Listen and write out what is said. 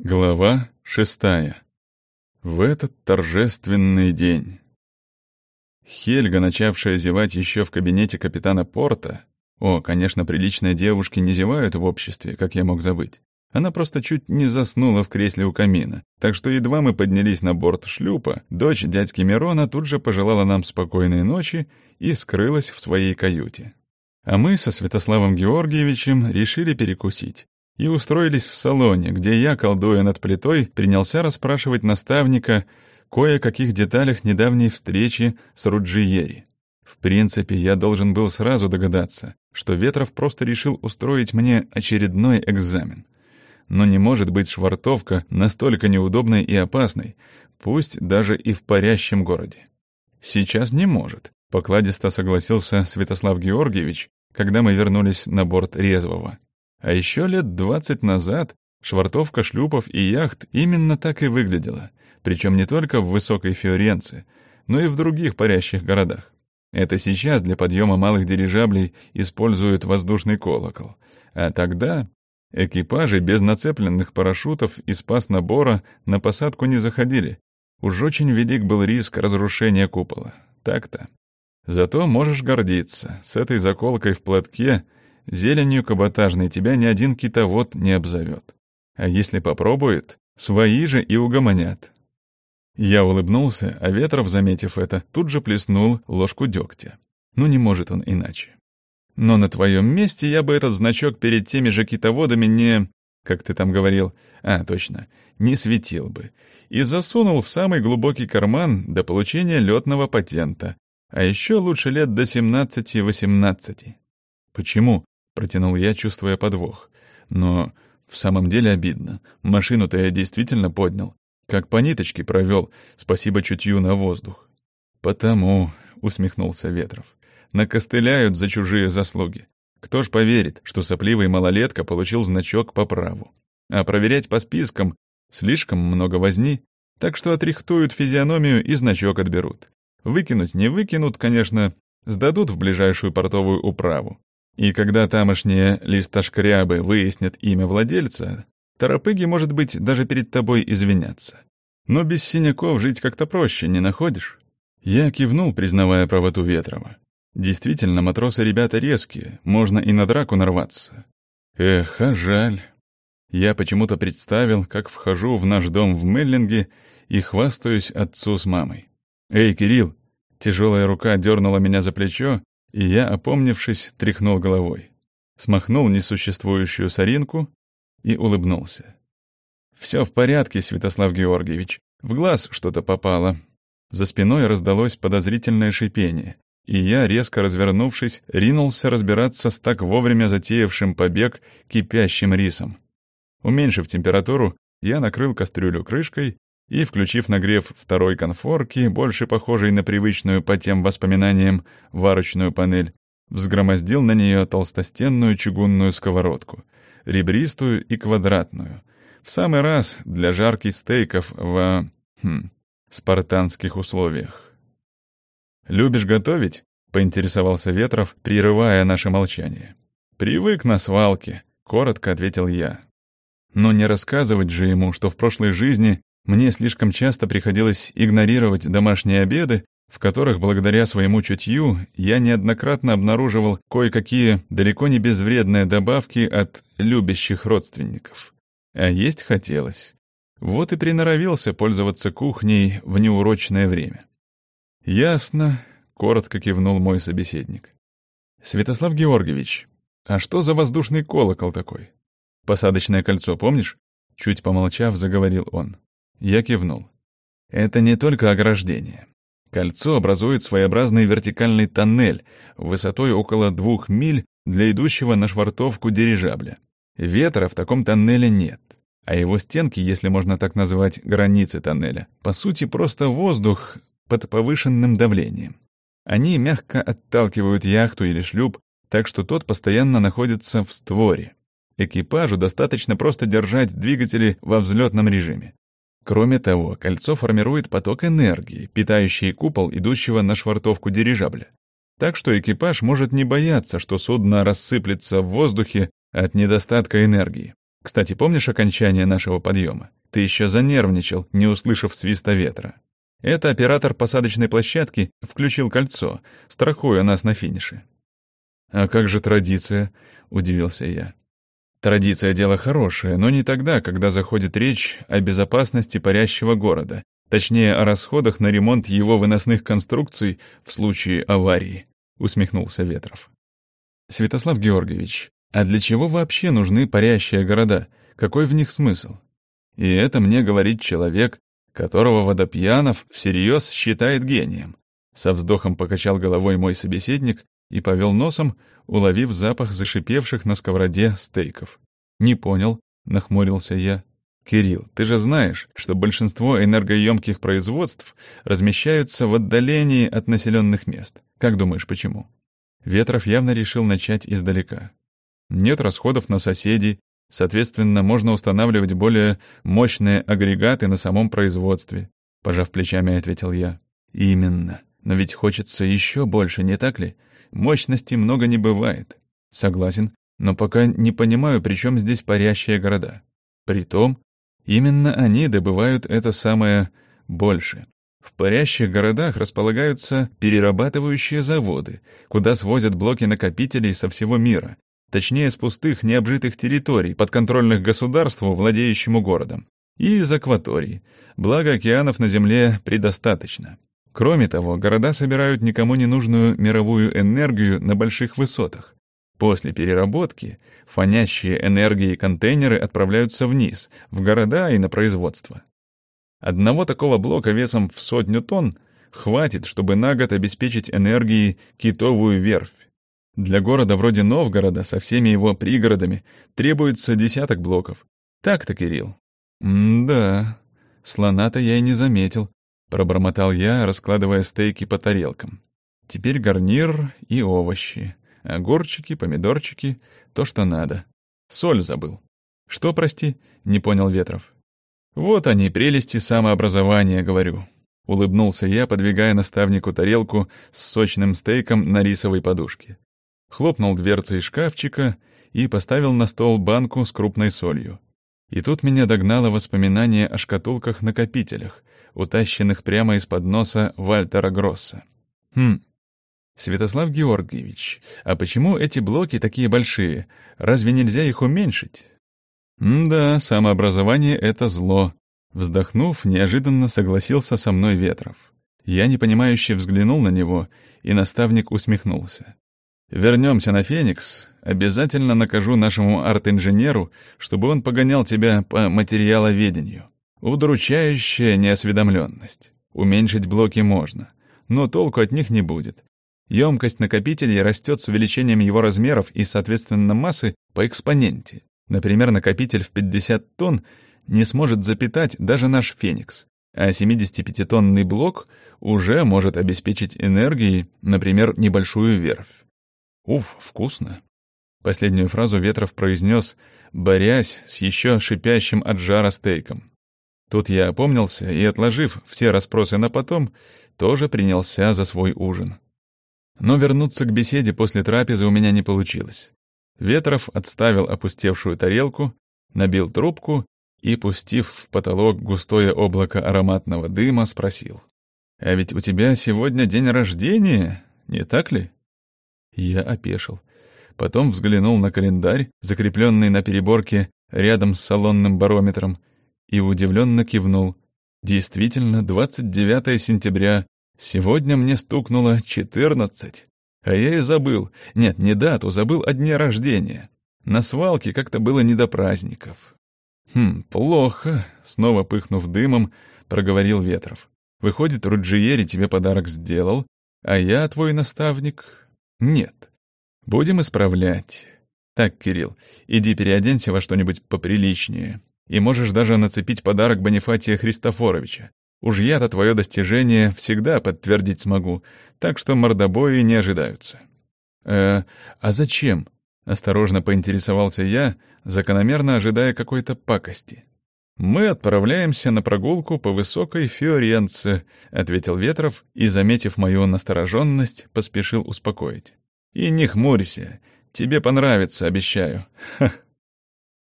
Глава шестая. В этот торжественный день. Хельга, начавшая зевать еще в кабинете капитана Порта, о, конечно, приличные девушки не зевают в обществе, как я мог забыть. Она просто чуть не заснула в кресле у камина, так что едва мы поднялись на борт шлюпа, дочь дядьки Мирона тут же пожелала нам спокойной ночи и скрылась в своей каюте. А мы со Святославом Георгиевичем решили перекусить и устроились в салоне, где я, колдуя над плитой, принялся расспрашивать наставника кое-каких деталях недавней встречи с Руджиери. В принципе, я должен был сразу догадаться, что Ветров просто решил устроить мне очередной экзамен. Но не может быть швартовка настолько неудобной и опасной, пусть даже и в парящем городе. Сейчас не может, покладисто согласился Святослав Георгиевич, когда мы вернулись на борт Резвого. А еще лет двадцать назад швартовка шлюпов и яхт именно так и выглядела, причем не только в высокой Фиоренце, но и в других парящих городах. Это сейчас для подъема малых дирижаблей используют воздушный колокол, а тогда экипажи без нацепленных парашютов и спас набора на посадку не заходили. Уж очень велик был риск разрушения купола. Так-то. Зато можешь гордиться, с этой заколкой в платке Зеленью каботажной тебя ни один китовод не обзовет. А если попробует, свои же и угомонят. Я улыбнулся, а Ветров, заметив это, тут же плеснул ложку дегтя. Ну не может он иначе. Но на твоем месте я бы этот значок перед теми же китоводами не... Как ты там говорил? А, точно. Не светил бы. И засунул в самый глубокий карман до получения летного патента. А еще лучше лет до 17-18. Почему? Протянул я, чувствуя подвох. Но в самом деле обидно. Машину-то я действительно поднял. Как по ниточке провел, спасибо чутью на воздух. «Потому», — усмехнулся Ветров, — «накостыляют за чужие заслуги. Кто ж поверит, что сопливый малолетка получил значок по праву? А проверять по спискам слишком много возни, так что отрихтуют физиономию и значок отберут. Выкинуть не выкинут, конечно, сдадут в ближайшую портовую управу. И когда тамошние листошкрябы выяснят имя владельца, торопыги, может быть, даже перед тобой извинятся. Но без синяков жить как-то проще, не находишь? Я кивнул, признавая правоту Ветрова. Действительно, матросы ребята резкие, можно и на драку нарваться. Эх, а жаль. Я почему-то представил, как вхожу в наш дом в Меллинге и хвастаюсь отцу с мамой. «Эй, Кирилл!» Тяжелая рука дернула меня за плечо, и я, опомнившись, тряхнул головой, смахнул несуществующую соринку и улыбнулся. «Все в порядке, Святослав Георгиевич. В глаз что-то попало». За спиной раздалось подозрительное шипение, и я, резко развернувшись, ринулся разбираться с так вовремя затеявшим побег кипящим рисом. Уменьшив температуру, я накрыл кастрюлю крышкой и, включив нагрев второй конфорки, больше похожей на привычную по тем воспоминаниям варочную панель, взгромоздил на нее толстостенную чугунную сковородку, ребристую и квадратную, в самый раз для жарких стейков в... Хм, спартанских условиях. «Любишь готовить?» — поинтересовался Ветров, прерывая наше молчание. «Привык на свалке», — коротко ответил я. Но не рассказывать же ему, что в прошлой жизни мне слишком часто приходилось игнорировать домашние обеды, в которых, благодаря своему чутью, я неоднократно обнаруживал кое-какие далеко не безвредные добавки от любящих родственников. А есть хотелось. Вот и приноровился пользоваться кухней в неурочное время. «Ясно», — коротко кивнул мой собеседник. «Святослав Георгиевич, а что за воздушный колокол такой? Посадочное кольцо, помнишь?» Чуть помолчав, заговорил он. Я кивнул. Это не только ограждение. Кольцо образует своеобразный вертикальный тоннель высотой около двух миль для идущего на швартовку дирижабля. Ветра в таком тоннеле нет, а его стенки, если можно так назвать границы тоннеля, по сути просто воздух под повышенным давлением. Они мягко отталкивают яхту или шлюп, так что тот постоянно находится в створе. Экипажу достаточно просто держать двигатели во взлетном режиме. Кроме того, кольцо формирует поток энергии, питающий купол идущего на швартовку дирижабля. Так что экипаж может не бояться, что судно рассыплется в воздухе от недостатка энергии. Кстати, помнишь окончание нашего подъема? Ты еще занервничал, не услышав свиста ветра. Это оператор посадочной площадки включил кольцо, страхуя нас на финише. «А как же традиция?» — удивился я. «Традиция — дело хорошее, но не тогда, когда заходит речь о безопасности парящего города, точнее, о расходах на ремонт его выносных конструкций в случае аварии», — усмехнулся Ветров. «Святослав Георгиевич, а для чего вообще нужны парящие города? Какой в них смысл? И это мне говорит человек, которого Водопьянов всерьез считает гением. Со вздохом покачал головой мой собеседник и повел носом, уловив запах зашипевших на сковороде стейков. «Не понял», — нахмурился я. «Кирилл, ты же знаешь, что большинство энергоемких производств размещаются в отдалении от населенных мест. Как думаешь, почему?» Ветров явно решил начать издалека. Нет расходов на соседей, соответственно, можно устанавливать более мощные агрегаты на самом производстве, пожав плечами, ответил я. Именно. Но ведь хочется еще больше, не так ли? Мощности много не бывает. Согласен, но пока не понимаю, при чем здесь парящие города. Притом, именно они добывают это самое больше. В парящих городах располагаются перерабатывающие заводы, куда свозят блоки накопителей со всего мира, точнее с пустых необжитых территорий, подконтрольных государству, владеющему городом, и из акваторий, благо океанов на Земле предостаточно. Кроме того, города собирают никому не нужную мировую энергию на больших высотах. После переработки фонящие энергии контейнеры отправляются вниз, в города и на производство. Одного такого блока весом в сотню тонн хватит, чтобы на год обеспечить энергией китовую верфь, для города вроде Новгорода со всеми его пригородами требуется десяток блоков. Так-то, Кирилл? «М-да, слона-то я и не заметил», — пробормотал я, раскладывая стейки по тарелкам. «Теперь гарнир и овощи. Огурчики, помидорчики, то, что надо. Соль забыл». «Что, прости?» — не понял Ветров. «Вот они, прелести самообразования, говорю». Улыбнулся я, подвигая наставнику тарелку с сочным стейком на рисовой подушке хлопнул дверцей шкафчика и поставил на стол банку с крупной солью. И тут меня догнало воспоминание о шкатулках-накопителях, утащенных прямо из-под носа Вальтера Гросса. Хм, Святослав Георгиевич, а почему эти блоки такие большие? Разве нельзя их уменьшить? да, самообразование — это зло. Вздохнув, неожиданно согласился со мной Ветров. Я непонимающе взглянул на него, и наставник усмехнулся. Вернемся на Феникс. Обязательно накажу нашему арт-инженеру, чтобы он погонял тебя по материаловедению. Удручающая неосведомленность. Уменьшить блоки можно, но толку от них не будет. Емкость накопителей растет с увеличением его размеров и, соответственно, массы по экспоненте. Например, накопитель в 50 тонн не сможет запитать даже наш Феникс, а 75-тонный блок уже может обеспечить энергией, например, небольшую верфь. «Уф, вкусно!» Последнюю фразу Ветров произнес, борясь с еще шипящим от жара стейком. Тут я опомнился и, отложив все расспросы на потом, тоже принялся за свой ужин. Но вернуться к беседе после трапезы у меня не получилось. Ветров отставил опустевшую тарелку, набил трубку и, пустив в потолок густое облако ароматного дыма, спросил. «А ведь у тебя сегодня день рождения, не так ли?» Я опешил. Потом взглянул на календарь, закрепленный на переборке рядом с салонным барометром, и удивленно кивнул. Действительно, 29 сентября. Сегодня мне стукнуло 14. А я и забыл. Нет, не дату, забыл о дне рождения. На свалке как-то было не до праздников. «Хм, плохо», — снова пыхнув дымом, проговорил Ветров. «Выходит, Руджиери тебе подарок сделал, а я, твой наставник, нет. Будем исправлять. Так, Кирилл, иди переоденься во что-нибудь поприличнее. И можешь даже нацепить подарок Бонифатия Христофоровича. Уж я-то твое достижение всегда подтвердить смогу, так что мордобои не ожидаются. Э, а зачем? Осторожно поинтересовался я, закономерно ожидая какой-то пакости. «Мы отправляемся на прогулку по высокой Фиоренце», — ответил Ветров и, заметив мою настороженность, поспешил успокоить. «И не хмурься, тебе понравится, обещаю». Ха.